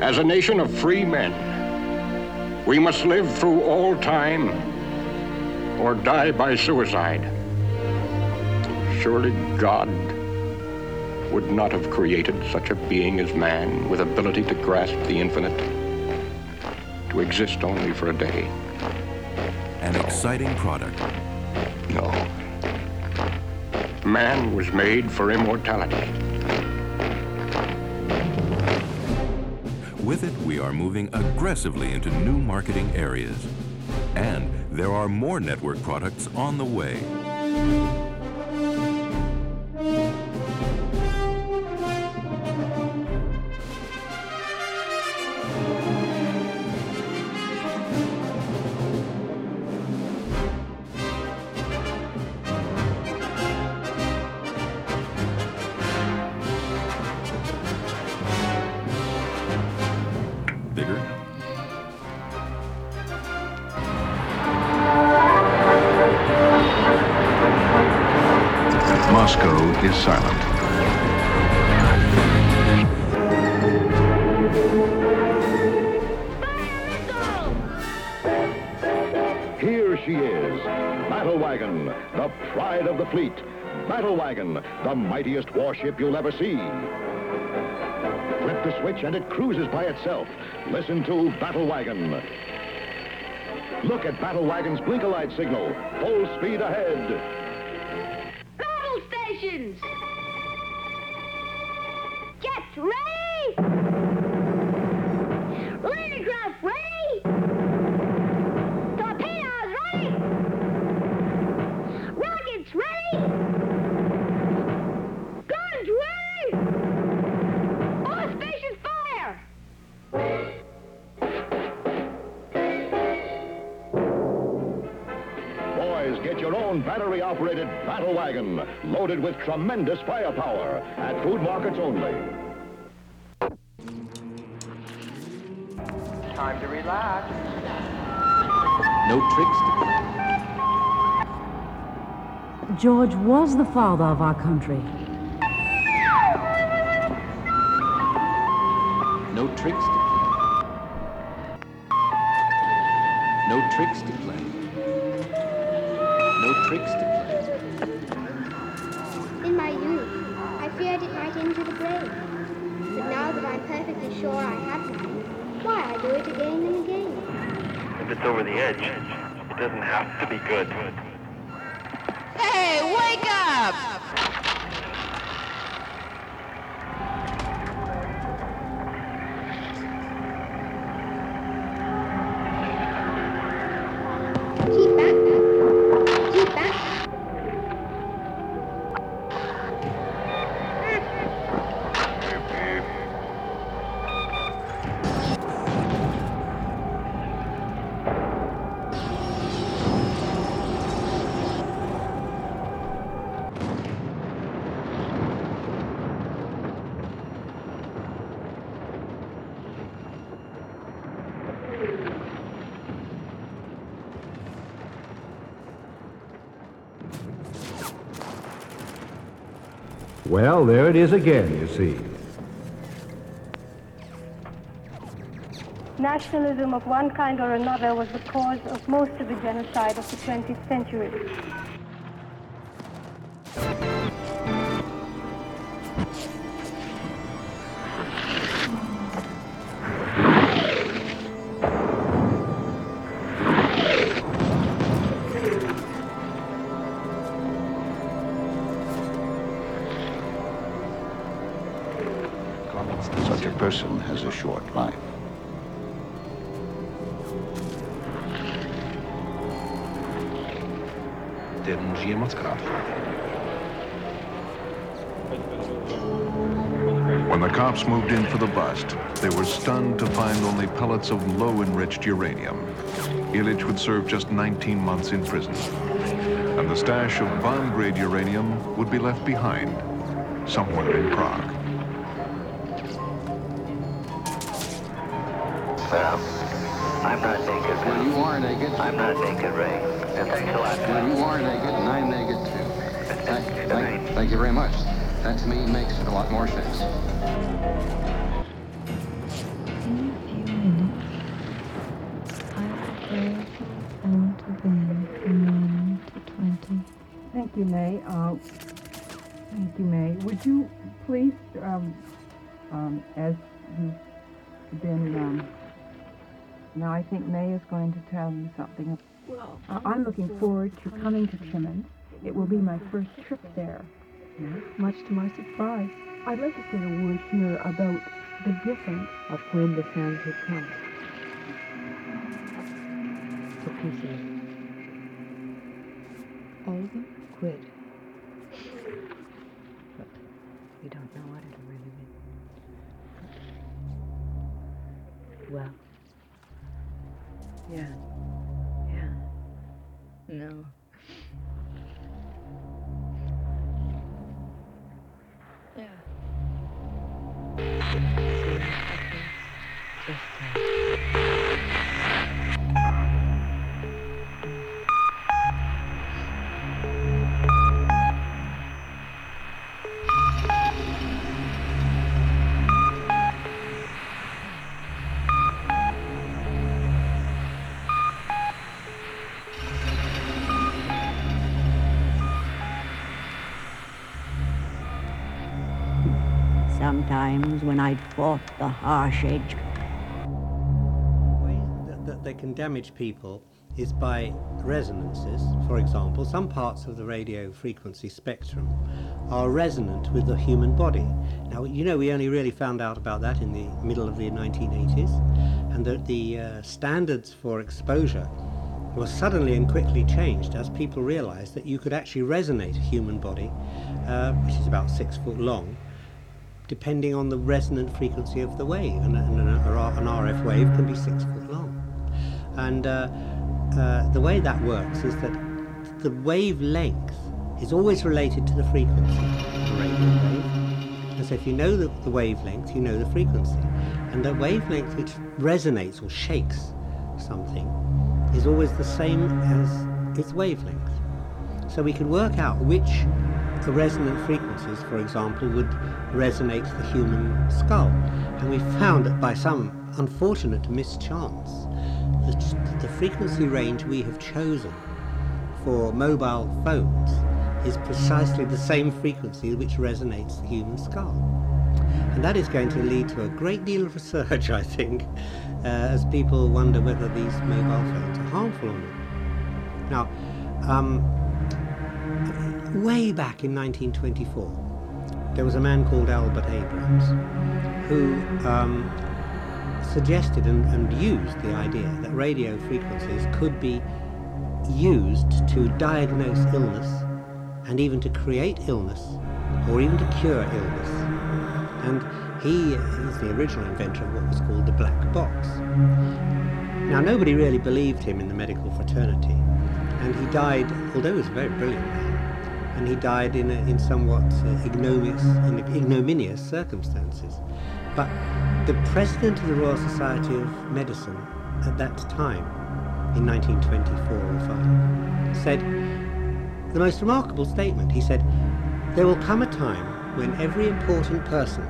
As a nation of free men, we must live through all time or die by suicide. Surely God would not have created such a being as man with ability to grasp the infinite, to exist only for a day. An exciting product. No. Man was made for immortality. With it, we are moving aggressively into new marketing areas. And there are more network products on the way. Flip the switch and it cruises by itself. Listen to Battle Wagon. Look at Battle Wagon's blink-a-light signal. Full speed ahead. Battery-operated Battle Wagon, loaded with tremendous firepower, at food markets only. Time to relax. No tricks to play. George was the father of our country. No tricks to play. No tricks to over the edge, it doesn't have to be good. Hey, wake up! Keep back. Keep back. Well, there it is again, you see. Nationalism of one kind or another was the cause of most of the genocide of the 20th century. Stunned to find only pellets of low-enriched uranium. Illich would serve just 19 months in prison. And the stash of bomb-grade uranium would be left behind, somewhere in Prague. Well, I'm not naked. Well, you are naked. I'm not naked, Ray. And thanks a lot. Well, you are naked, and I'm naked too. Thank, thank, thank you very much. That to me makes a lot more sense. Would you please, um, um, as you've been, um, now I think May is going to tell you something. Well, Uh, I'm looking forward to coming to Timmins. It will be my first trip there. Much to my surprise. I'd like to say a word here about the difference of when the sounds had come. what can Sometimes when I'd fought the harsh edge that, that they can damage people is by resonances. For example, some parts of the radio frequency spectrum are resonant with the human body. Now, you know, we only really found out about that in the middle of the 1980s, and that the uh, standards for exposure were suddenly and quickly changed as people realized that you could actually resonate a human body, uh, which is about six foot long, depending on the resonant frequency of the wave. And, and an, an RF wave can be six foot long. And uh, uh, the way that works is that the wavelength is always related to the frequency of the radio wave. And so if you know the, the wavelength, you know the frequency. And the wavelength which resonates or shakes something is always the same as its wavelength. So we can work out which the resonant frequencies, for example, would resonate the human skull. And we found that by some unfortunate mischance, the, the frequency range we have chosen for mobile phones is precisely the same frequency which resonates the human skull. And that is going to lead to a great deal of research, I think, uh, as people wonder whether these mobile phones are harmful or not. Now, um, way back in 1924, there was a man called Albert Abrams who um, suggested and, and used the idea that radio frequencies could be used to diagnose illness and even to create illness or even to cure illness. And he is the original inventor of what was called the black box. Now, nobody really believed him in the medical fraternity, and he died, although he was a very brilliant man, and he died in, a, in somewhat uh, ignominious, in ignominious circumstances. But the president of the Royal Society of Medicine at that time, in 1924 or 5, said the most remarkable statement. He said, There will come a time when every important person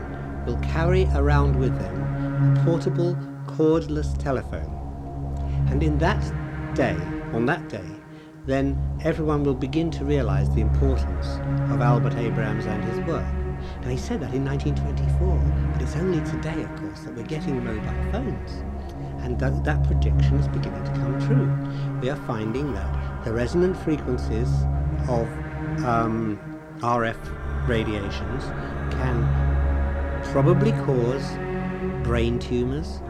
will carry around with them a portable cordless telephone. And in that day, on that day, then everyone will begin to realize the importance of Albert Abrams and his work. And he said that in 1924, but it's only today, of course, that we're getting mobile phones. And th- that prediction is beginning to come true. We are finding that the resonant frequencies of um, RF radiations can probably cause brain tumors.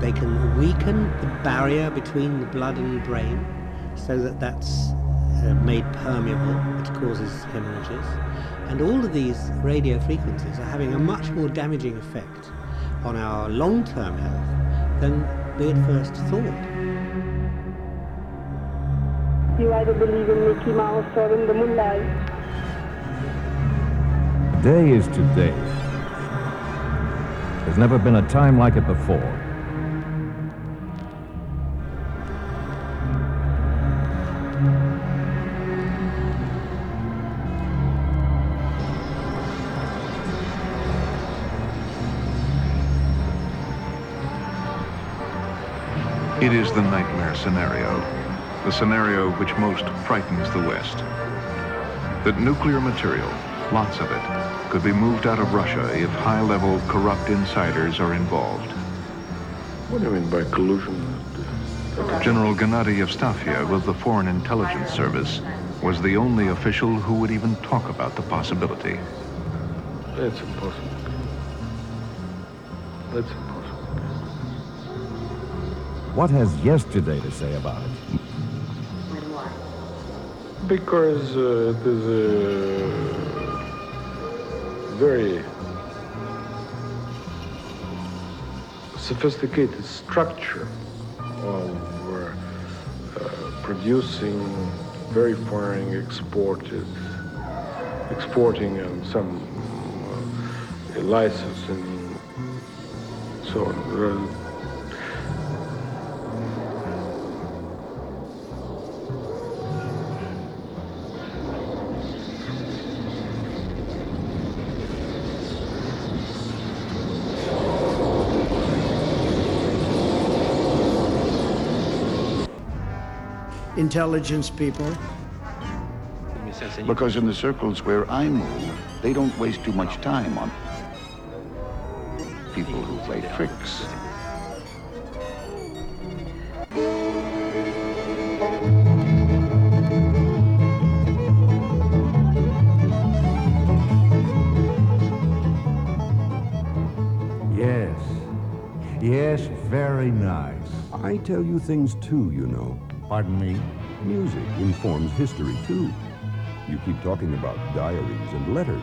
They can weaken the barrier between the blood and the brain so that that's uh, made permeable, which causes hemorrhages. And all of these radio frequencies are having a much more damaging effect on our long-term health than we at first thought. You either believe in Mickey Mouse or in the moonlight. Today is today. There's never been a time like it before. It is the nightmare scenario, the scenario which most frightens the West. that nuclear material, lots of it, could be moved out of Russia if high-level corrupt insiders are involved. What do you mean by collusion? General Gennady Evstafiev of the Foreign Intelligence Service was the only official who would even talk about the possibility. It's impossible. That's impossible. What has yesterday to say about it? Because uh, it is a very sophisticated structure of uh, producing, verifying, exported, exporting, and some uh, licensing, so on. Intelligence people. Because in the circles where I move, they don't waste too much time on people who play tricks. Yes. Yes, very nice. I tell you things too, you know. Pardon me? Music informs history too. You keep talking about diaries and letters,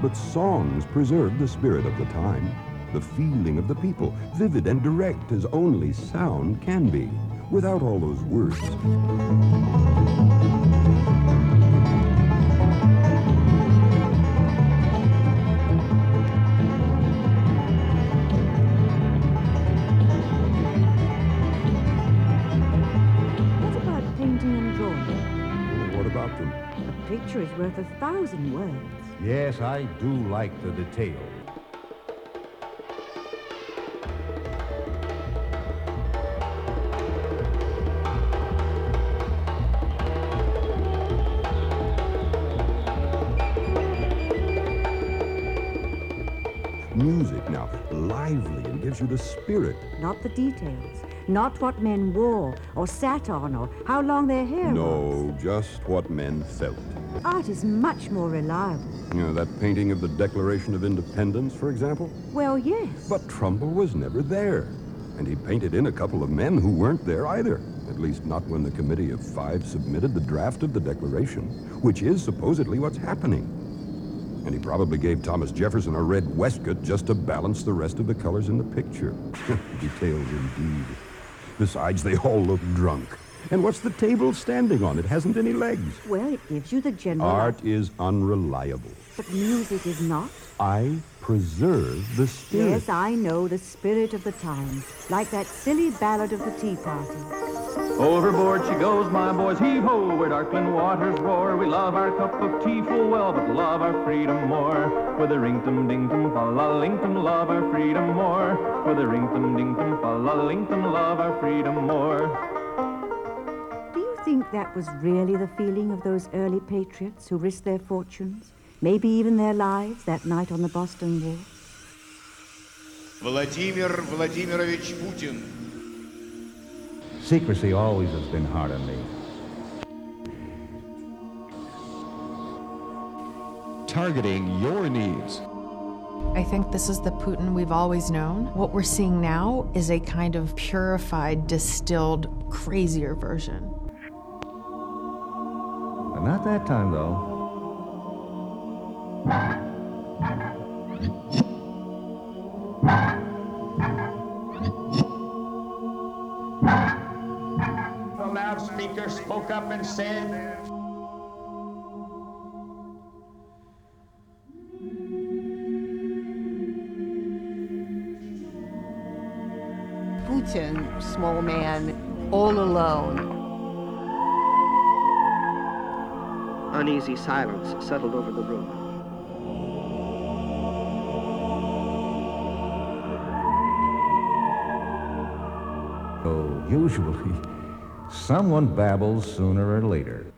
but songs preserve the spirit of the time, the feeling of the people, vivid and direct as only sound can be, without all those words. Is worth a thousand hmm. words. Yes, I do like the detail. Music now, lively and gives you the spirit. Not the details. Not what men wore or sat on or how long their hair was. No, just what men felt. Art is much more reliable. You know, that painting of the Declaration of Independence, for example? Well, yes. But Trumbull was never there. And he painted in a couple of men who weren't there either. At least not when the Committee of Five submitted the draft of the Declaration, which is supposedly what's happening. And he probably gave Thomas Jefferson a red waistcoat just to balance the rest of the colors in the picture. Details indeed. Besides, they all look drunk. And what's the table standing on? It hasn't any legs. Well, it gives you the general... Art is unreliable. But music is not. I preserve the spirit. Yes, I know the spirit of the times. Like that silly ballad of the Tea Party. Overboard she goes, my boys, heave ho, where darkling waters roar. We love our cup of tea full well, but love our freedom more. With a ring-tum ding-tum, fa-la-ling-tum, love our freedom more. With a ring-tum ding-tum, fa-la-ling-tum, love our freedom more. Do you think that was really the feeling of those early patriots who risked their fortunes, maybe even their lives, that night on the Boston Wall? Vladimir Vladimirovich Putin. Secrecy always has been hard on me. Targeting your needs. I think this is the Putin we've always known. What we're seeing now is a kind of purified, distilled, crazier version. Not that time, though. The loudspeaker spoke up and said, Putin, small man, all alone. Uneasy silence settled over the room. Oh, usually, someone babbles sooner or later.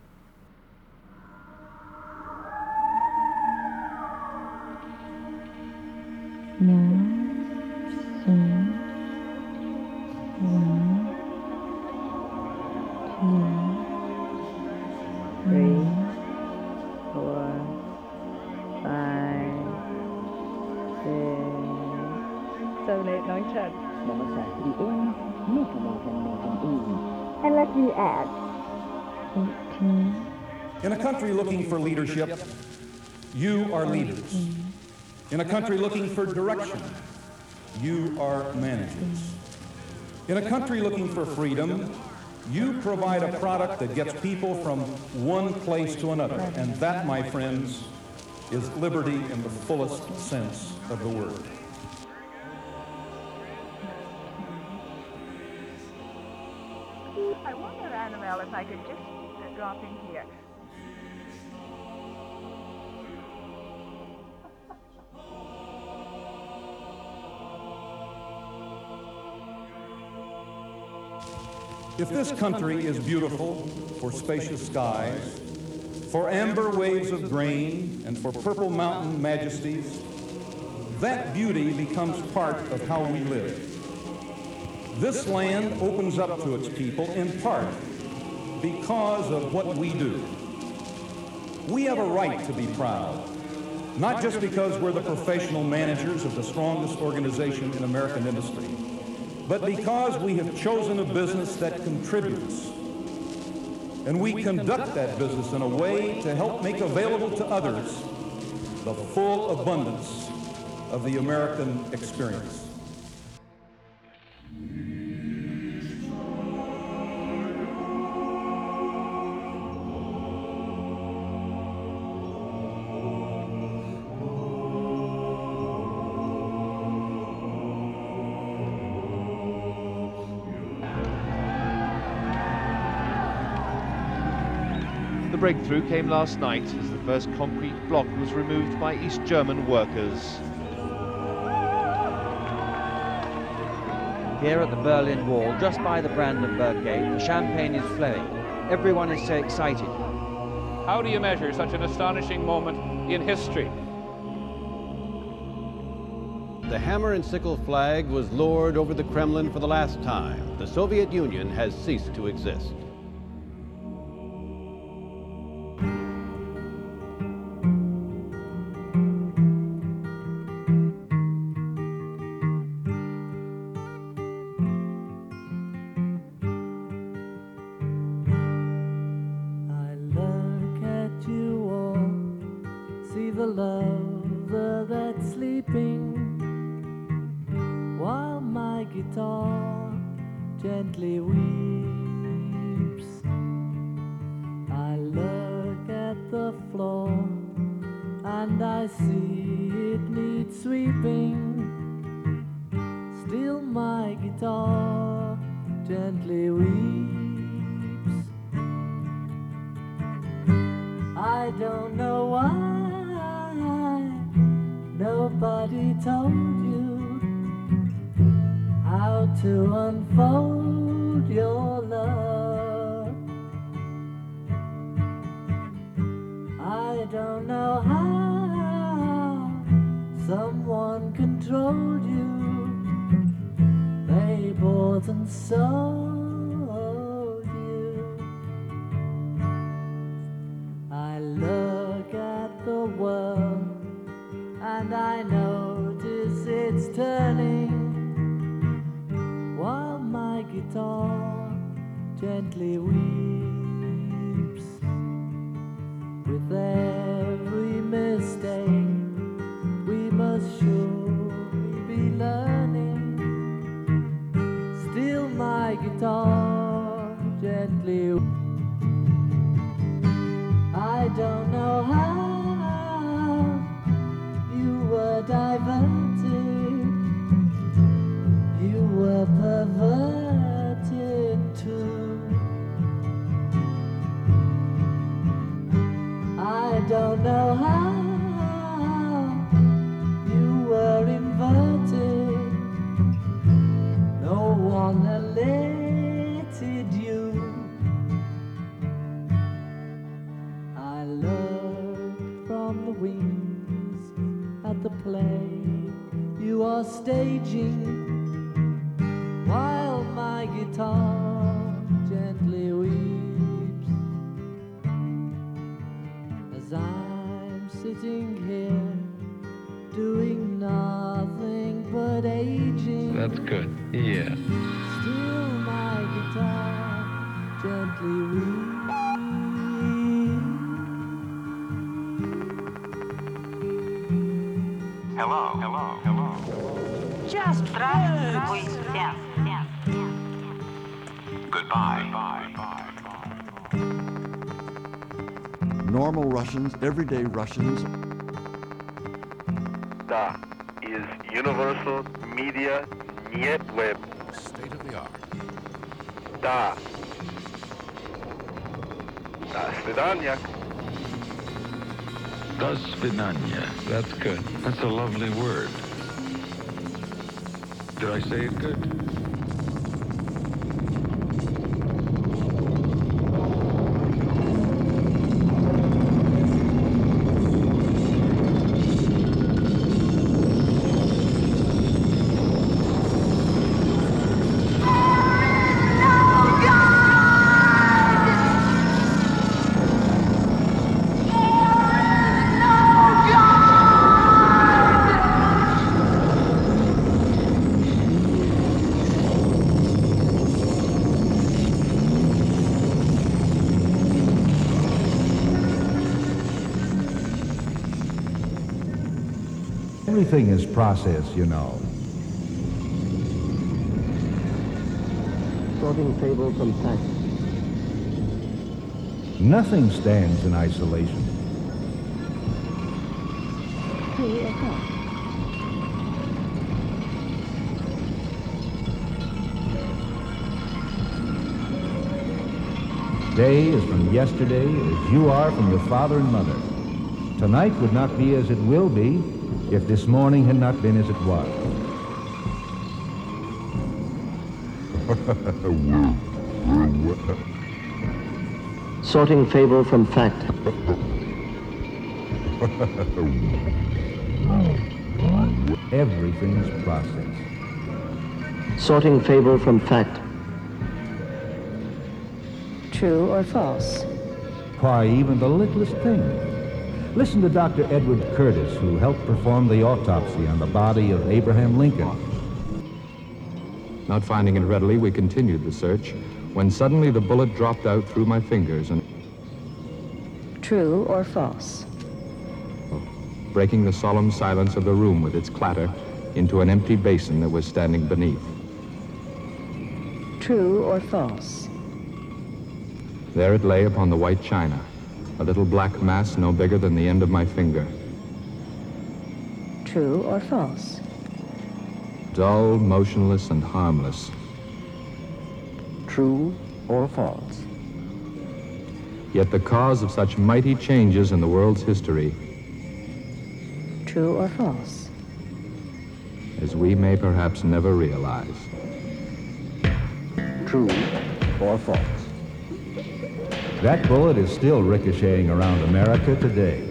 Leadership, you are leaders. In a country looking for direction, you are managers. In a country looking for freedom, you provide a product that gets people from one place to another. And that, my friends, is liberty in the fullest sense of the word. I wonder, Annabelle, if I could just drop in here. If this country is beautiful for spacious skies, for amber waves of grain, and for purple mountain majesties, that beauty becomes part of how we live. This land opens up to its people in part because of what we do. We have a right to be proud, not just because we're the professional managers of the strongest organization in American industry, but because we have chosen a business that contributes. And we conduct that business in a way to help make available to others the full abundance of the American experience. Breakthrough came last night as the first concrete block was removed by East German workers. Here at the Berlin Wall, just by the Brandenburg Gate, the champagne is flowing. Everyone is so excited. How do you measure such an astonishing moment in history? The hammer and sickle flag was lowered over the Kremlin for the last time. The Soviet Union has ceased to exist. The lover that's sleeping, while my guitar gently weeps. I look at the floor and I see it needs sweeping. Still, my guitar gently weeps. I don't know why nobody told you how to unfold your love. I don't know how someone controlled you. They bought and sold turning while my guitar gently weeps. With every mistake, we must surely be learning. Still, my guitar gently I don't know how everyday Russians. Da is Universal Media Netweb. State of the art. Da. Da svidanya. Da svidanya. That's good. That's a lovely word. Did I say it good? Everything is process, you know. Sorting fable from fact. Nothing stands in isolation. True or false? Day is from yesterday as you are from your father and mother. Tonight would not be as it will be if this morning had not been as it was. Sorting fable from fact. Everything's process. Sorting fable from fact. True or false? Why, even the littlest thing. Listen to Dr. Edward Curtis, who helped perform the autopsy on the body of Abraham Lincoln. Not finding it readily, we continued the search, when suddenly the bullet dropped out through my fingers and, True or false? breaking the solemn silence of the room with its clatter, into an empty basin that was standing beneath. True or false? There it lay upon the white china, a little black mass no bigger than the end of my finger. True or false? Dull, motionless, and harmless. True or false? Yet the cause of such mighty changes in the world's history, True or false? as we may perhaps never realize. True or false? That bullet is still ricocheting around America today.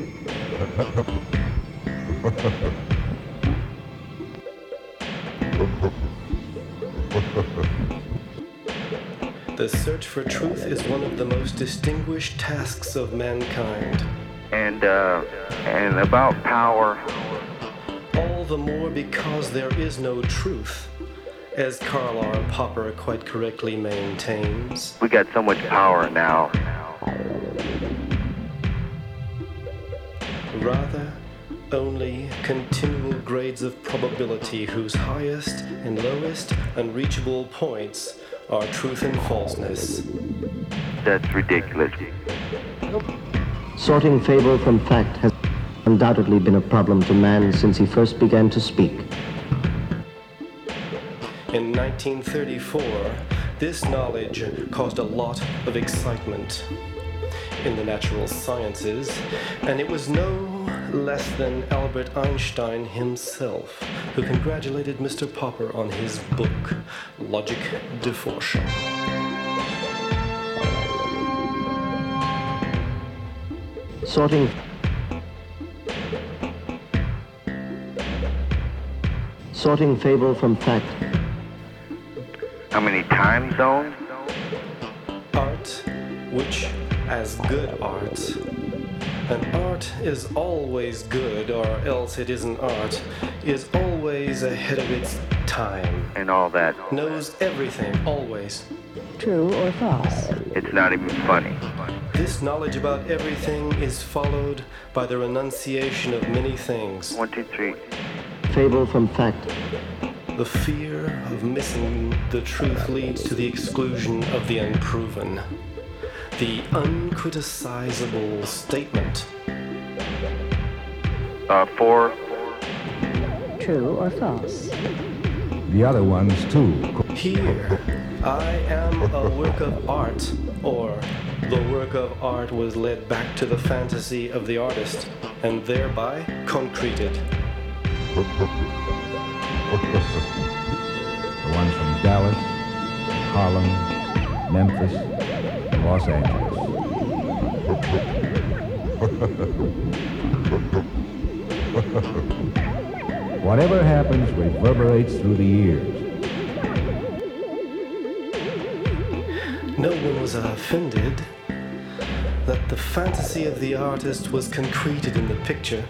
The search for truth is one of the most distinguished tasks of mankind. And, uh, and about power. All the more because there is no truth, as Karl R. Popper quite correctly maintains. We got so much power now. Rather, only continual grades of probability whose highest and lowest unreachable points are truth and falseness. That's ridiculous. Sorting fable from fact has undoubtedly been a problem to man since he first began to speak. In 1934, this knowledge caused a lot of excitement in the natural sciences, and it was no less than Albert Einstein himself who congratulated Mr. Popper on his book, Logik der Forschung. Sorting Sorting fable from fact. How many time zones? Art, which, as good art, an art is always good, or else it isn't art, is always ahead of its time. And all that. Knows everything, always. True or false? It's not even funny. This knowledge about everything is followed by the renunciation of many things. One, two, three. Fable from fact. The fear of missing the truth leads to the exclusion of the unproven. The uncriticizable statement. Uh, four. True or false? The other ones, too. Here, I am a work of art, or the work of art was led back to the fantasy of the artist, and thereby concreted. The ones from Dallas, Harlem, Memphis, Los Angeles. Whatever happens reverberates through the years. No one was offended that the fantasy of the artist was concreted in the picture.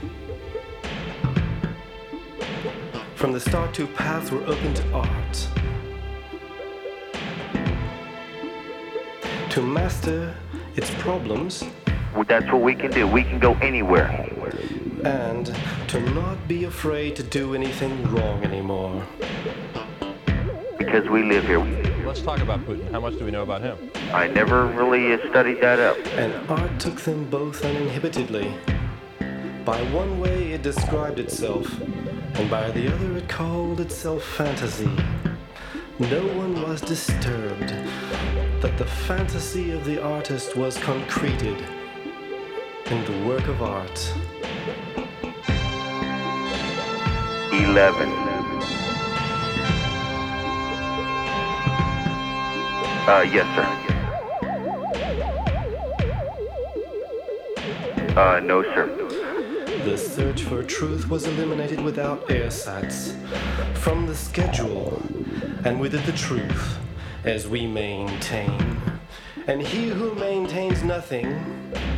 From the start, two paths were open to art. To master its problems. Well, that's what we can do. We can go anywhere. And to not be afraid to do anything wrong anymore. Because we live here. Let's talk about Putin. How much do we know about him? I never really studied that up. And art took them both uninhibitedly. By one way, it described itself, and by the other, it called itself fantasy. No one was disturbed that the fantasy of the artist was concreted in the work of art. 11. Uh, yes, sir. Uh, no, sir. The search for truth was eliminated without ersatz from the schedule, and with it the truth, as we maintain. And he who maintains nothing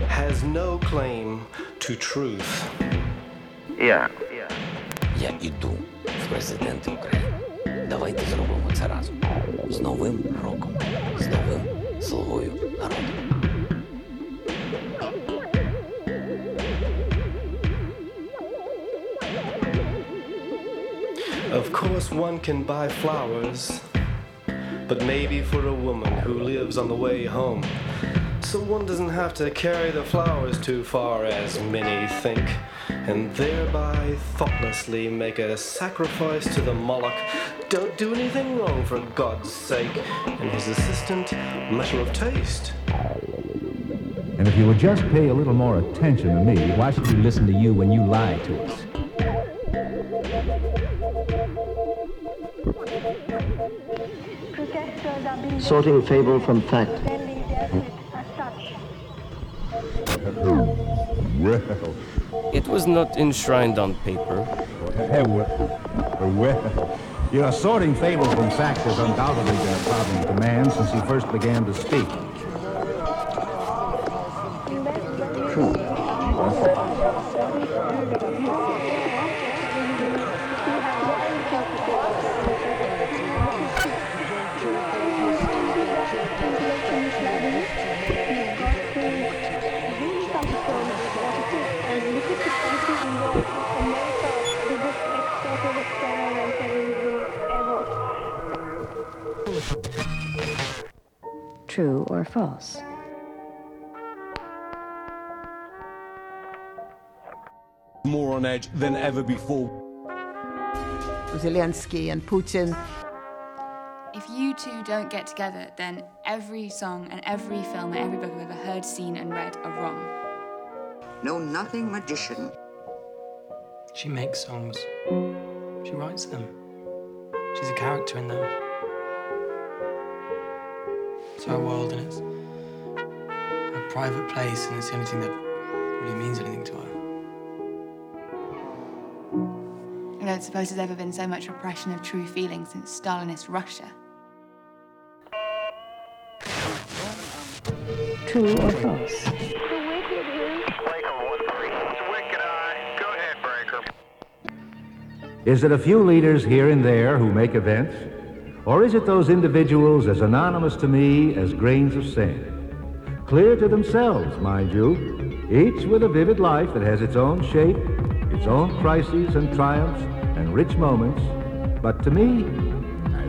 has no claim to truth. Yeah. Я іду в президенти України. Давайте зробимо це разом. З новим роком, з новим слугою народу. Course, one can buy flowers, but maybe for a woman who lives on the way home. So one doesn't have to carry the flowers too far, as many think, and thereby thoughtlessly make a sacrifice to the Moloch. Don't do anything wrong, for God's sake. And his assistant, matter of taste. And if you would just pay a little more attention to me, why should we listen to you when you lie to us? Sorting fable from fact. Well. It was not enshrined on paper. Well, well, you know, sorting fable from fact has undoubtedly been a problem to man since he first began to speak. True or false? More on edge than ever before. Zelensky and Putin. If you two don't get together, then every song and every film and every book I've ever heard, seen, and read are wrong. No, nothing, magician. She makes songs. She writes them. She's a character in them. It's her world and it's her private place, and it's the only thing that really means anything to her. I don't suppose there's ever been so much repression of true feelings since Stalinist Russia. True or false? Is it a few leaders here and there who make events? Or is it those individuals as anonymous to me as grains of sand? Clear to themselves, mind you, each with a vivid life that has its own shape, its own crises and triumphs and rich moments, but to me,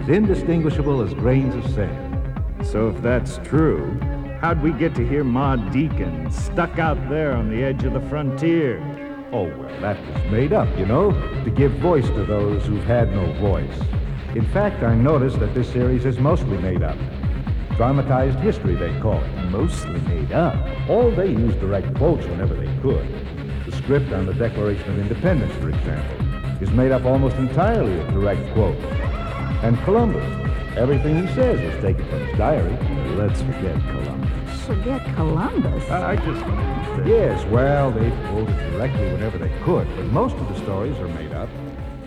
as indistinguishable as grains of sand. So if that's true, how'd we get to hear Ma Deacon stuck out there on the edge of the frontier? Oh, well, that was made up, you know, to give voice to those who've had no voice. In fact, I noticed that this series is mostly made up. Dramatized history, they call it. Mostly made up. All they use direct quotes whenever they could. The script on the Declaration of Independence, for example, is made up almost entirely of direct quotes. And Columbus, everything he says is taken from his diary. Let's forget Columbus. Forget Columbus. I I just Yes, well, they quoted directly whenever they could, but most of the stories are made up.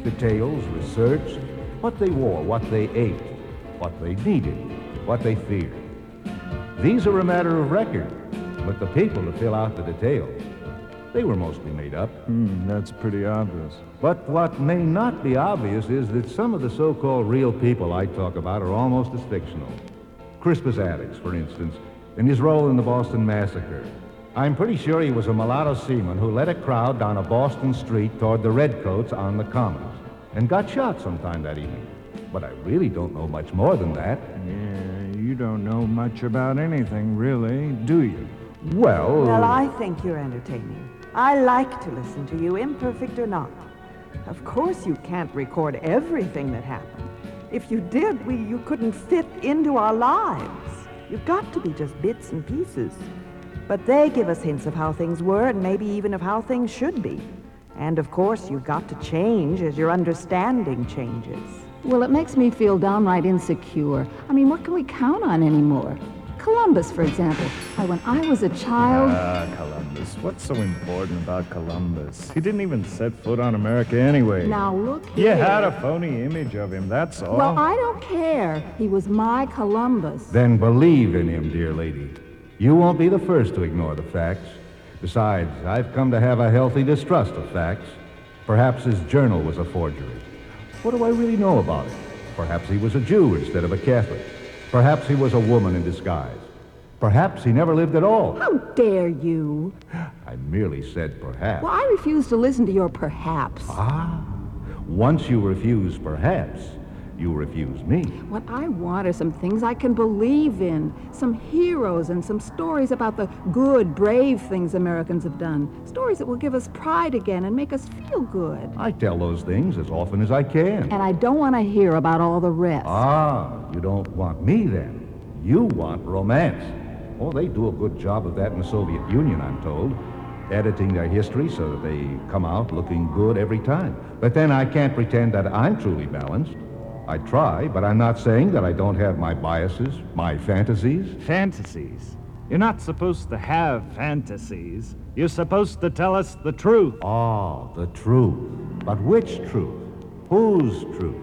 Details, research, what they wore, what they ate, what they needed, what they feared. These are a matter of record, but the people to fill out the details, they were mostly made up. Hmm, that's pretty obvious. But what may not be obvious is that some of the so-called real people I talk about are almost as fictional. Crispus Attucks, for instance, in his role in the Boston Massacre. I'm pretty sure he was a mulatto seaman who led a crowd down a Boston street toward the Redcoats on the Commons and got shot sometime that evening. But I really don't know much more than that. Yeah, you don't know much about anything, really, do you? Well, Well, I think you're entertaining. I like to listen to you, imperfect or not. Of course, you can't record everything that happened. If you did, we you couldn't fit into our lives. You've got to be just bits and pieces. But they give us hints of how things were and maybe even of how things should be. And of course, you've got to change as your understanding changes. Well, it makes me feel downright insecure. I mean, what can we count on anymore? Columbus, for example. Why, when I was a child. Ah, Columbus. What's so important about Columbus? He didn't even set foot on America anyway. Now, look You had a phony image of him, that's all. Well, I don't care. He was my Columbus. Then believe in him, dear lady. You won't be the first to ignore the facts. Besides, I've come to have a healthy distrust of facts. Perhaps his journal was a forgery. What do I really know about it? Perhaps he was a Jew instead of a Catholic. Perhaps he was a woman in disguise. Perhaps he never lived at all. How dare you? I merely said perhaps. Well, I refuse to listen to your perhaps. Ah, once you refuse perhaps, you refuse me. What I want are some things I can believe in, some heroes and some stories about the good, brave things Americans have done. Stories that will give us pride again and make us feel good. I tell those things as often as I can. And I don't want to hear about all the rest. Ah, you don't want me then. You want romance. Oh, they do a good job of that in the Soviet Union, I'm told. Editing their history so that they come out looking good every time. But then I can't pretend that I'm truly balanced. I try, but I'm not saying that I don't have my biases, my fantasies. Fantasies? You're not supposed to have fantasies. You're supposed to tell us the truth. Ah, the truth. But which truth? Whose truth?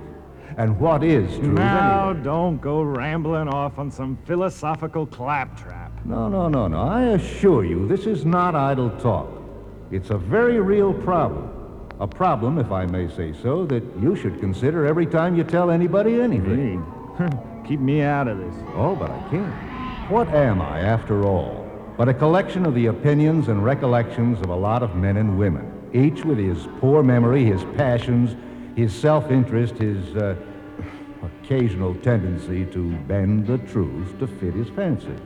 And what is truth Now, anyway? don't go rambling off on some philosophical claptrap. No, no, no, no. I assure you, this is not idle talk. It's a very real problem. A problem, if I may say so, that you should consider every time you tell anybody anything. Keep me out of this. Oh, but I can't. What am I, after all? But a collection of the opinions and recollections of a lot of men and women, each with his poor memory, his passions, his self-interest, his uh, occasional tendency to bend the truth to fit his fancy.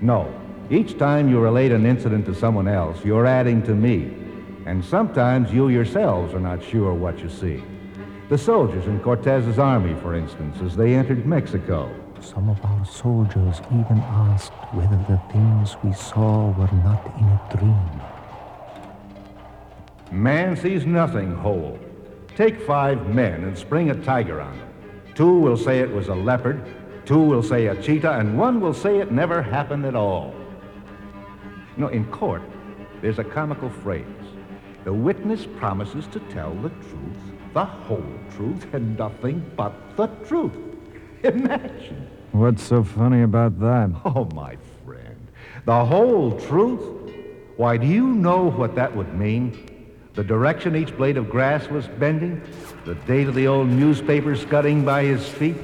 No, each time you relate an incident to someone else, you're adding to me. And sometimes you yourselves are not sure what you see. The soldiers in Cortez's army, for instance, as they entered Mexico. Some of our soldiers even asked whether the things we saw were not in a dream. Man sees nothing whole. Take five men and spring a tiger on them. Two will say it was a leopard, two will say a cheetah, and one will say it never happened at all. No, in court, there's a comical phrase. The witness promises to tell the truth, the whole truth, and nothing but the truth. Imagine. What's so funny about that? Oh, my friend. The whole truth? Why, do you know what that would mean? the direction each blade of grass was bending, the date of the old newspaper scudding by his feet,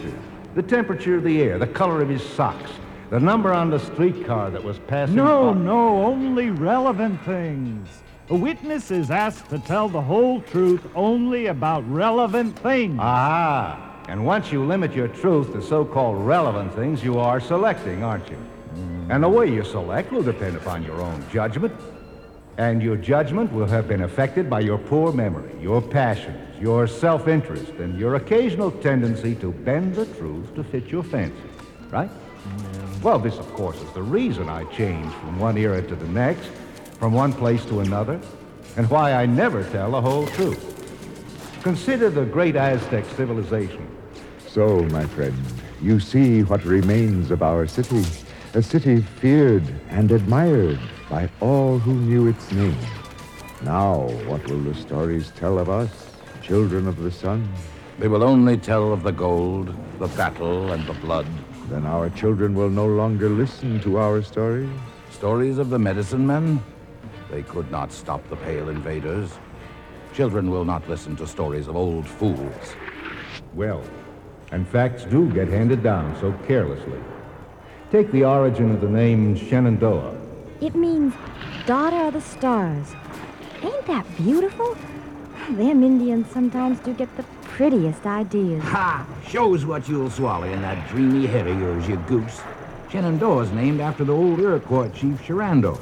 the temperature of the air, the color of his socks, the number on the streetcar that was passing No, by. no, only relevant things. A witness is asked to tell the whole truth only about relevant things. Ah, and once you limit your truth to so-called relevant things, you are selecting, aren't you? And the way you select will depend upon your own judgment. And your judgment will have been affected by your poor memory, your passions, your self-interest, and your occasional tendency to bend the truth to fit your fancy, right? Well, this, of course, is the reason I change from one era to the next, from one place to another, and why I never tell the whole truth. Consider the great Aztec civilization. So, my friend, you see what remains of our city. A city feared and admired by all who knew its name. Now, what will the stories tell of us, children of the sun? They will only tell of the gold, the battle, and the blood. Then our children will no longer listen to our stories? Stories of the medicine men? They could not stop the pale invaders. Children will not listen to stories of old fools. Well, and facts do get handed down so carelessly. Take the origin of the name Shenandoah. It means daughter of the stars. Ain't that beautiful? Them Indians sometimes do get the prettiest ideas. Ha! Shows what you'll swallow in that dreamy head of yours, you goose. Shenandoah's named after the old Iroquois chief Sharando.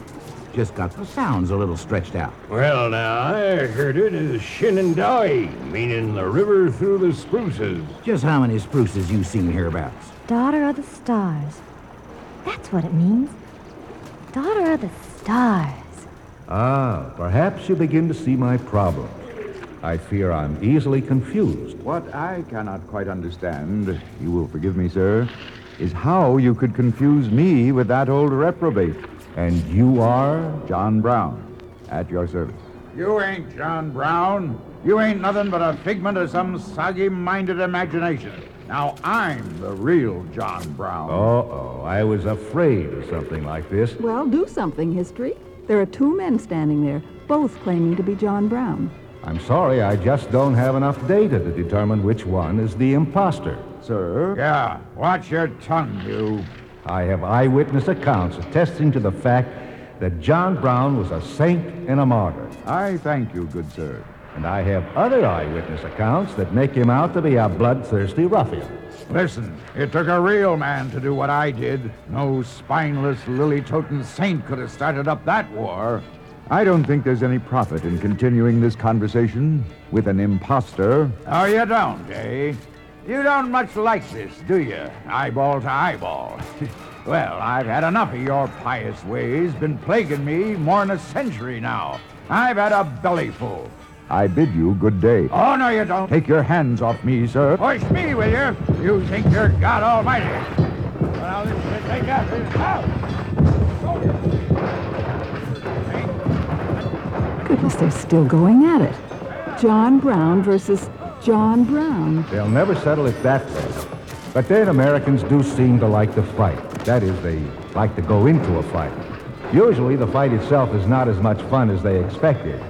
Just got the sounds a little stretched out. Well, now, I heard it as Shenandoah, meaning the river through the spruces. Just how many spruces you seen hereabouts? Daughter of the stars. That's what it means. Daughter of the stars. Ah, perhaps you begin to see my problem. I fear I'm easily confused. What I cannot quite understand, you will forgive me, sir, is how you could confuse me with that old reprobate. And you are? John Brown, at your service. You ain't John Brown. You ain't nothing but a figment of some soggy-minded imagination. Now I'm the real John Brown. Uh-oh, I was afraid of something like this. Well, do something, history. There are two men standing there, both claiming to be John Brown. I'm sorry, I just don't have enough data to determine which one is the imposter. Sir? Yeah, watch your tongue, you. I have eyewitness accounts attesting to the fact that John Brown was a saint and a martyr. I thank you, good sir. And I have other eyewitness accounts that make him out to be a bloodthirsty ruffian. Listen, it took a real man to do what I did. No spineless, lily-toting saint could have started up that war. I don't think there's any profit in continuing this conversation with an impostor. Oh, you don't, eh? You don't much like this, do you? Eyeball to eyeball. well, I've had enough of your pious ways. Been plaguing me more than a century now. I've had a bellyful. I bid you good day. Oh, no, you don't. Take your hands off me, sir. Push me, will you? You think you're God Almighty. Well, this should take that. Goodness, they're still going at it. John Brown versus John Brown. They'll never settle it that way. But then Americans do seem to like to fight. That is, they like to go into a fight. Usually the fight itself is not as much fun as they expected.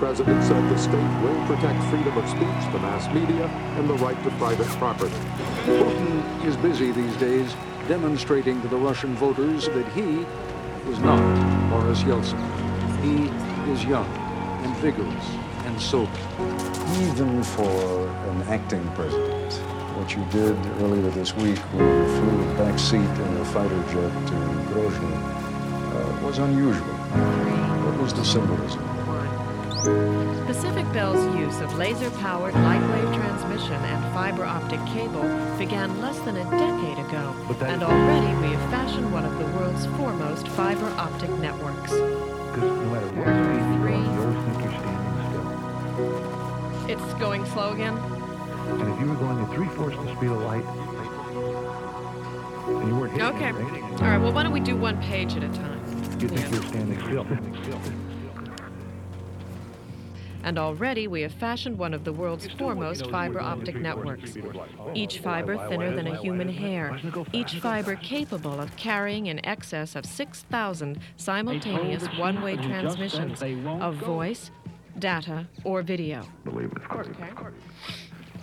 President said the state will protect freedom of speech, the mass media, and the right to private property. Putin is busy these days demonstrating to the Russian voters that he is not Boris Yeltsin. He is young and vigorous and sober. Even for an acting president, what you did earlier this week when you flew a back seat in a fighter jet to Grozny uh, was unusual. What was the symbolism? Pacific Bell's use of laser-powered lightwave transmission and fiber optic cable began less than a decade ago, and already we have fashioned one of the world's foremost fiber optic networks. Because no matter where you are, you always think you're standing still. Its going slow again? And if you were going at three-fourths the speed of light, and you weren't hitting Okay. anything, All right, well, why don't we do one page at a time? you think you're standing still. And already we have fashioned one of the world's foremost fiber optic networks. Each fiber thinner than a human hair. Each fiber capable of carrying in excess of 6,000 simultaneous one way transmissions of voice, data, or video. Believe it, of course. Okay.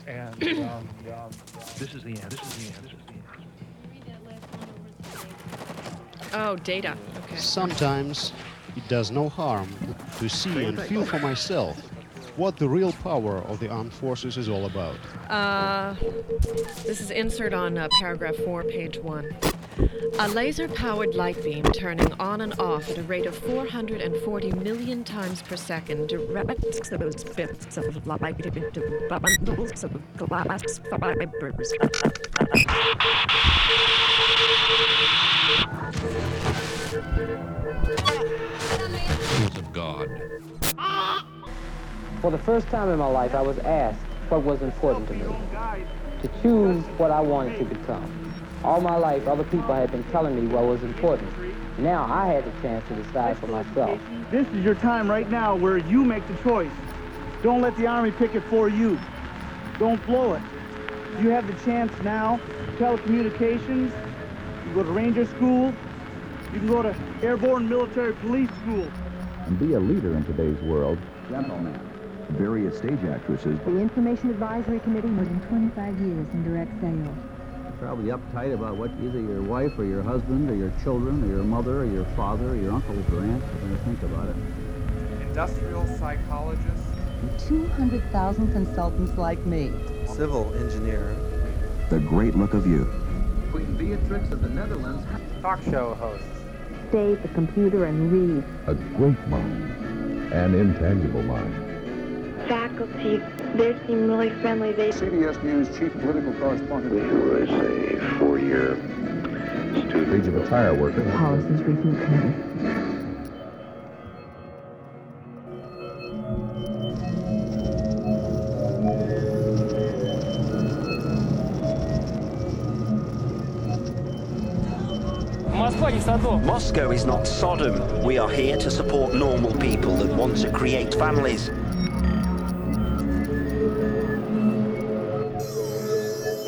And um, um, this is the end. This is the end. This is the end. Oh, data. Okay. Sometimes it does no harm to see and feel for myself what the real power of the armed forces is all about. Uh, this is insert on uh, paragraph 4, page 1. A laser powered light beam turning on and off at a rate of 440 million times per second directs those bits of light into bundles of glass fibers. God. For the first time in my life, I was asked what was important to me, to choose what I wanted to become. All my life, other people had been telling me what was important. Now I had the chance to decide for myself. This is your time right now where you make the choice. Don't let the Army pick it for you. Don't blow it. You have the chance now. Telecommunications. You can go to Ranger School. You can go to Airborne Military Police School. And be a leader in today's world. Gentlemen, various stage actresses. The Information Advisory Committee more than 25 years in direct sales. Probably uptight about what either your wife or your husband or your children or your mother or your father or your uncles or aunts are going to think about it. Industrial psychologist. 200,000 consultants like me. Civil engineer. The great look of youth. Queen Beatrix of the Netherlands. Talk show host. Stay at the computer and read. A great mind. An intangible mind. faculty, they seem really friendly. They CBS News chief political correspondent. was a four-year student. Age of a tire worker. Policies Review Committee. Moscow is not Sodom. We are here to support normal people that want to create families. For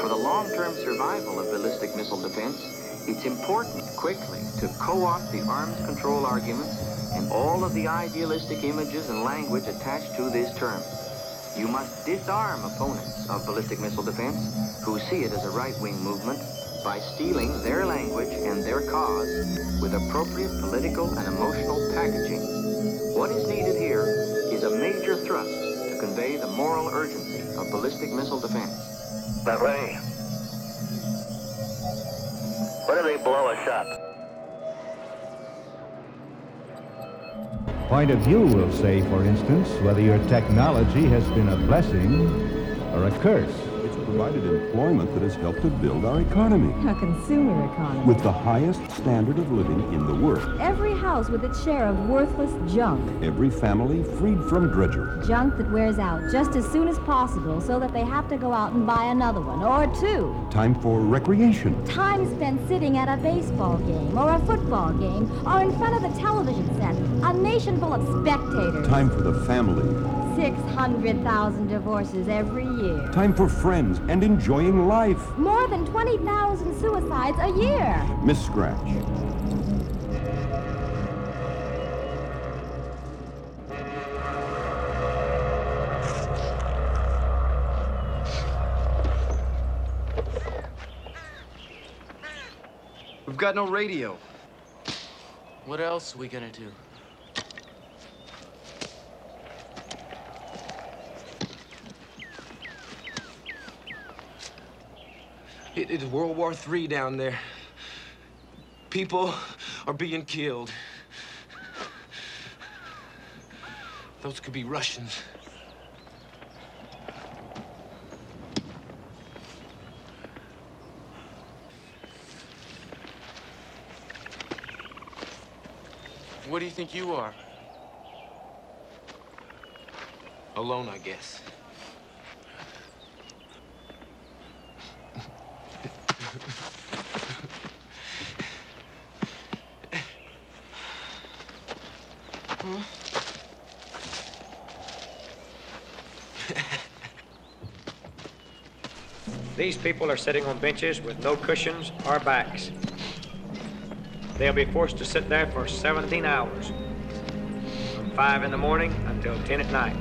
the long-term survival of ballistic missile defense, it's important quickly to co-opt the arms control arguments and all of the idealistic images and language attached to this term. You must disarm opponents of ballistic missile defense who see it as a right-wing movement by stealing their language and their cause with appropriate political and emotional packaging. What is needed here is a major thrust to convey the moral urgency of ballistic missile defense. That way. What do they blow us up? Point of view will say, for instance, whether your technology has been a blessing or a curse. Provided employment that has helped to build our economy A consumer economy. with the highest standard of living in the world. Every house with its share of worthless junk. Every family freed from drudgery. Junk that wears out just as soon as possible so that they have to go out and buy another one or two. Time for recreation. Time spent sitting at a baseball game or a football game or in front of the television set. A nation full of spectators. Time for the family. 600,000 divorces every year. Time for friends and enjoying life. More than 20,000 suicides a year. Miss Scratch. We've got no radio. What else are we gonna do? It, it's World War III down there. People are being killed. Those could be Russians. What do you think you are? Alone, I guess. These people are sitting on benches with no cushions or backs. They'll be forced to sit there for 17 hours, from 5 in the morning until 10 at night.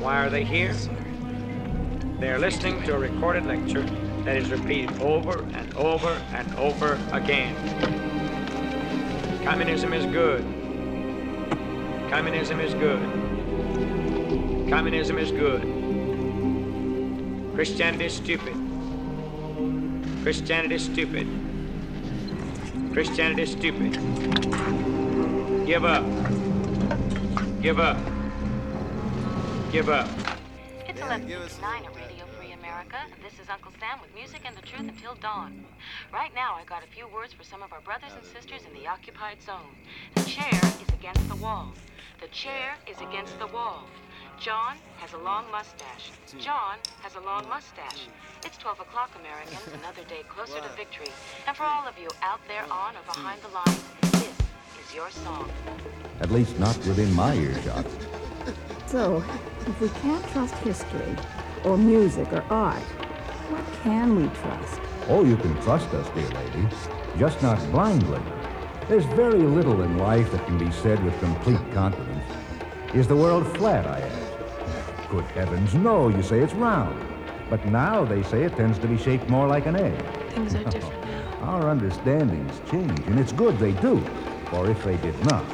Why are they here? They're listening to a recorded lecture that is repeated over and over and over again. Communism is good. Communism is good. Communism is good. Christianity is stupid. Christianity is stupid. Christianity is stupid. Give up. Give up. Give up. It's 11:59 at Radio Free America. This is Uncle Sam with music and the truth until dawn. Right now, I got a few words for some of our brothers and sisters in the occupied zone. The chair is against the wall. The chair is against the wall. John has a long mustache. John has a long mustache. It's 12 o'clock, Americans, another day closer to victory. And for all of you out there on or behind the lines, this is your song. At least not within my earshot. So, if we can't trust history, or music, or art, what can we trust? Oh, you can trust us, dear lady. Just not blindly. There's very little in life that can be said with complete confidence. Is the world flat, I ask? Good heavens, no, you say it's round. But now they say it tends to be shaped more like an egg. Things are different Our understandings change, and it's good they do. For if they did not,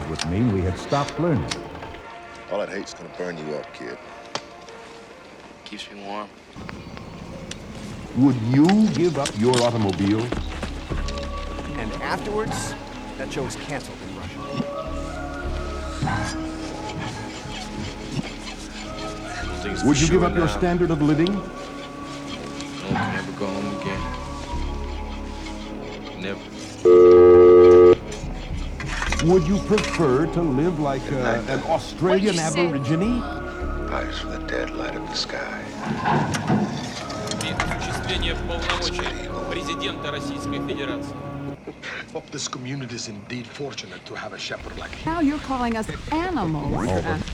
it would mean we had stopped learning. All that hate's gonna burn you up, kid. Keeps me warm. Would you give up your automobile? And afterwards, that show was canceled in Russia. things. Would you give up your standard of living? No, never go home again. Never. Would you prefer to live like uh, a, an Australian Aborigine? Eyes for the dead light of the sky. Hope this community is indeed fortunate to have a shepherd like you. Now you're calling us animals.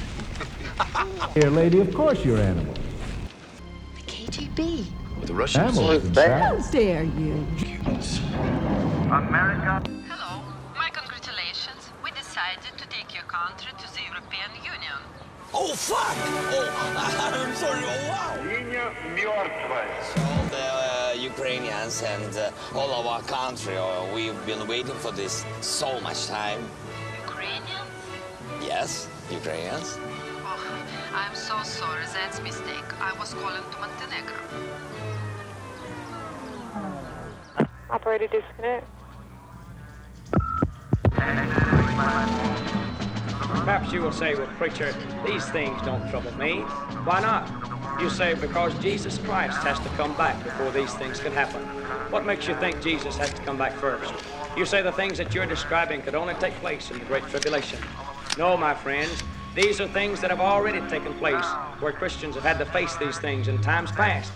Here, lady, of course you're animal. The KGB. The Russians. Animals, in. How dare you? America. Hello. My congratulations. We decided to take your country to the European Union. Oh, fuck! Oh, I'm sorry. Oh, wow. All the uh, Ukrainians and uh, all of our country, uh, we've been waiting for this so much time. Ukrainians? Yes, Ukrainians. I'm so sorry. That's mistake. I was calling to Montenegro. Operator disconnect. Perhaps you will say, well, preacher, these things don't trouble me. Why not? You say, because Jesus Christ has to come back before these things can happen. What makes you think Jesus has to come back first? You say the things that you're describing could only take place in the Great Tribulation. No, my friends, these are things that have already taken place where Christians have had to face these things in times past.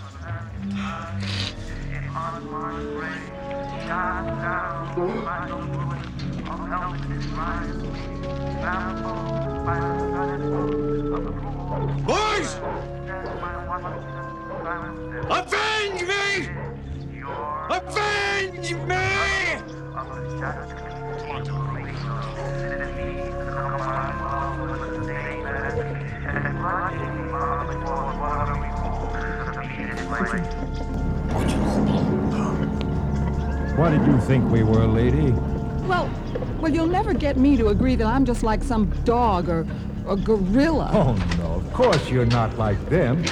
Boys! Avenge me! Avenge me! What did you think we were, lady? Well, well, you'll never get me to agree that I'm just like some dog or a gorilla. Oh, no, of course you're not like them.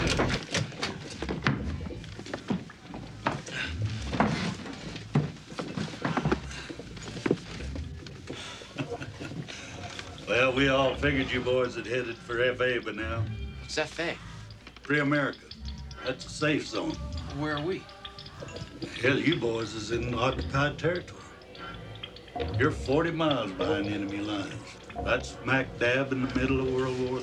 Well, we all figured you boys had headed for FA by now. What's FA? Free America. That's a safe zone. Where are we? Hell, you boys is in occupied territory. You're 40 miles behind enemy lines. That's smack dab in the middle of World War III.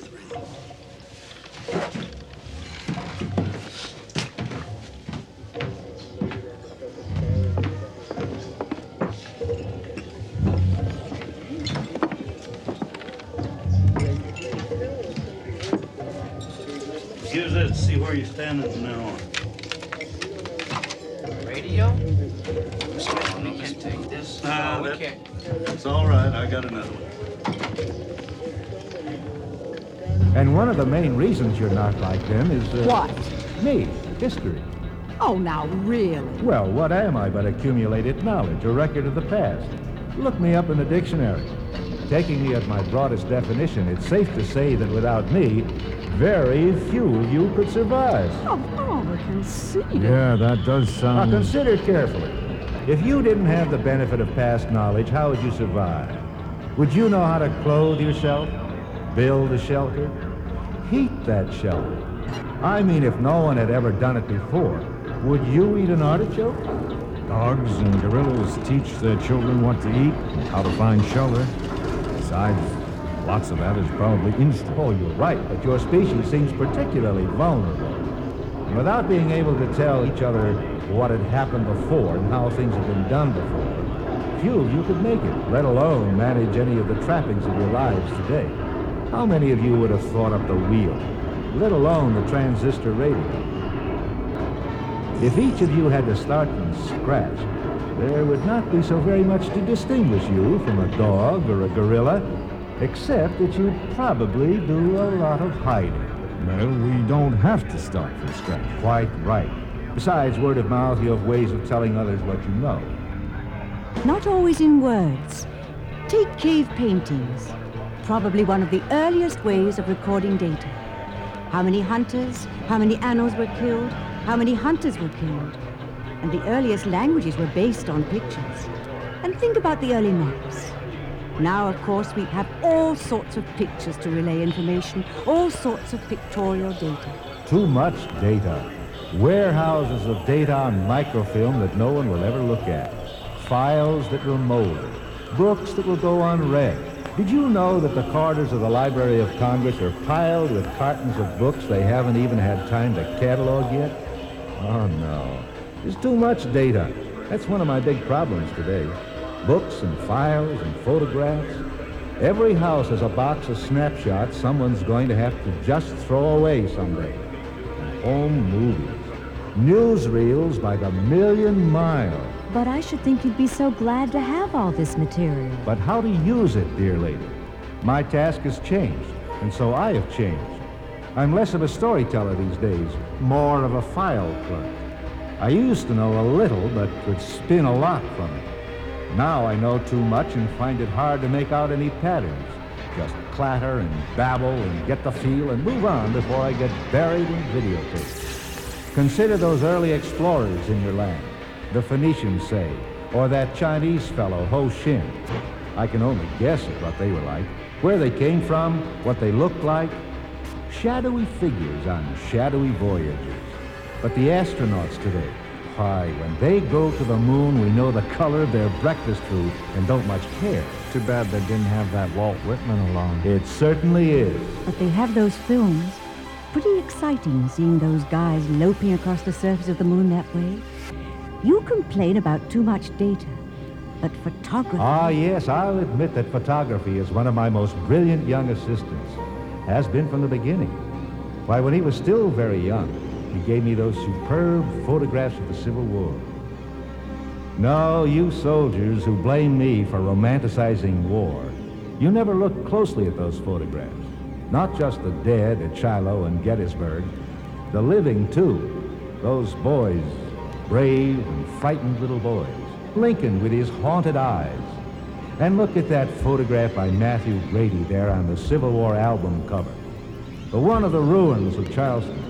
See where you're standing from now on. Radio? Listen, we can't take this. Nah, no, we that- can't. It's all right. I got another one. And one of the main reasons you're not like them is. Uh, What? Me, history. Oh, now, really? Well, what am I but accumulated knowledge, a record of the past? Look me up in the dictionary. Taking me at my broadest definition, it's safe to say that without me, very few of you could survive. Oh, Oliver can see. Yeah, that does sound. Now consider carefully. If you didn't have the benefit of past knowledge, how would you survive? Would you know how to clothe yourself? Build a shelter? Heat that shelter? I mean, if no one had ever done it before, would you eat an artichoke? Dogs and gorillas teach their children what to eat and how to find shelter. Besides, lots of that is probably instinct. Oh, you're right, but your species seems particularly vulnerable. And without being able to tell each other what had happened before and how things have been done before, few of you could make it, let alone manage any of the trappings of your lives today. How many of you would have thought up the wheel, let alone the transistor radio? If each of you had to start from scratch, there would not be so very much to distinguish you from a dog or a gorilla, except that you'd probably do a lot of hiding. Well, we don't have to start from scratch. Quite right. Besides word of mouth, you have ways of telling others what you know. Not always in words. Take cave paintings. Probably one of the earliest ways of recording data. How many hunters, how many animals were killed, how many hunters were killed. And the earliest languages were based on pictures. And think about the early maps. Now, of course, we have all sorts of pictures to relay information, all sorts of pictorial data. Too much data. Warehouses of data on microfilm that no one will ever look at. Files that will mold. Books that will go unread. Did you know that the corridors of the Library of Congress are piled with cartons of books they haven't even had time to catalog yet? Oh, no. There's too much data. That's one of my big problems today. Books and files and photographs. Every house has a box of snapshots someone's going to have to just throw away someday. And home movies. Newsreels by the million mile. But I should think you'd be so glad to have all this material. But how to use it, dear lady? My task has changed, and so I have changed. I'm less of a storyteller these days, more of a file clerk. I used to know a little, but could spin a lot from it. Now I know too much and find it hard to make out any patterns. Just clatter and babble and get the feel and move on before I get buried in videotape. Consider those early explorers in your land, the Phoenicians, say, or that Chinese fellow, Ho Shin. I can only guess at what they were like, where they came from, what they looked like. Shadowy figures on shadowy voyages. But the astronauts today, why, when they go to the moon, we know the color of their breakfast food and don't much care. Too bad they didn't have that Walt Whitman along. It certainly is. But they have those films. Pretty exciting seeing those guys loping across the surface of the moon that way. You complain about too much data, but photography... Ah, yes, I'll admit that photography is one of my most brilliant young assistants. Has been from the beginning. Why, when he was still very young, he gave me those superb photographs of the Civil War. No, you soldiers who blame me for romanticizing war, you never looked closely at those photographs. Not just the dead at Shiloh and Gettysburg, the living, too. Those boys, brave and frightened little boys. Lincoln with his haunted eyes. And look at that photograph by Matthew Brady there on the Civil War album cover. The one of the ruins of Charleston.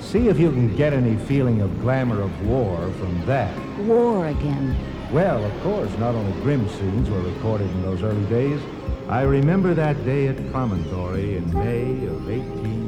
See if you can get any feeling of glamour of war from that. War again. Well, of course, not only grim scenes were recorded in those early days. I remember that day at Promontory in May of 1869.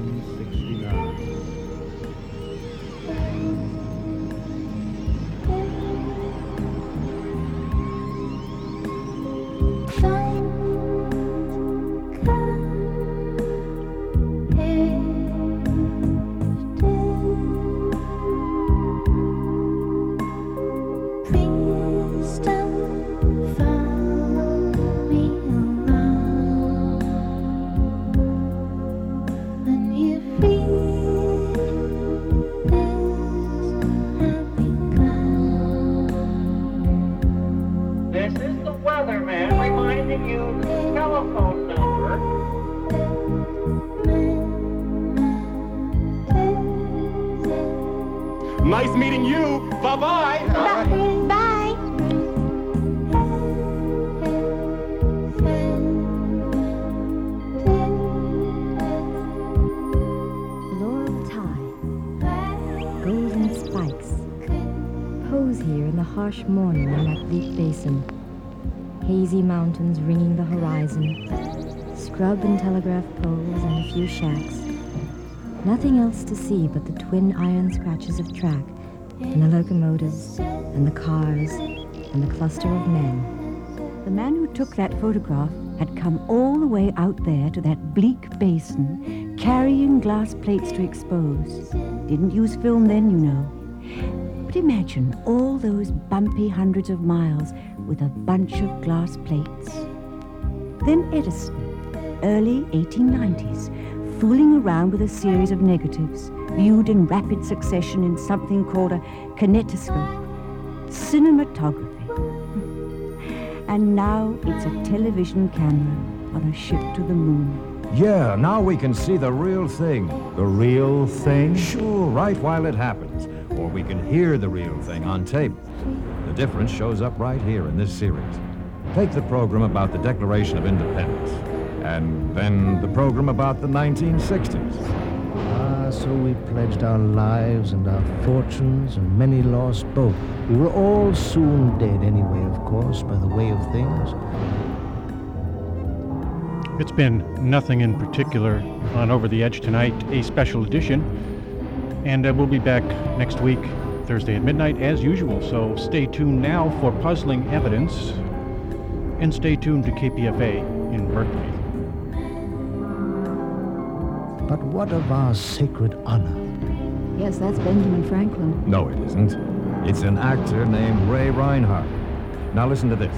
Morning in that bleak basin. Hazy mountains ringing the horizon. Scrub and telegraph poles and a few shacks. Nothing else to see but the twin iron scratches of track and the locomotives and the cars and the cluster of men. The man who took that photograph had come all the way out there to that bleak basin, carrying glass plates to expose. Didn't use film then, you know. But imagine all those bumpy hundreds of miles with a bunch of glass plates. Then Edison, early 1890s, fooling around with a series of negatives, viewed in rapid succession in something called a kinetoscope. Cinematography. And now it's a television camera on a ship to the moon. Yeah, now we can see the real thing. The real thing? Sure, right while it happens. Or we can hear the real thing on tape. The difference shows up right here in this series. Take the program about the Declaration of Independence, and then the program about the 1960s. Ah, so we pledged our lives and our fortunes, and many lost both. We were all soon dead anyway, of course, by the way of things. It's been nothing in particular on Over the Edge tonight, a special edition. And uh, we'll be back next week, Thursday at midnight, as usual. So stay tuned now for puzzling evidence. And stay tuned to KPFA in Berkeley. But what of our sacred honor? Yes, that's Benjamin Franklin. No, it isn't. It's an actor named Ray Reinhardt. Now listen to this.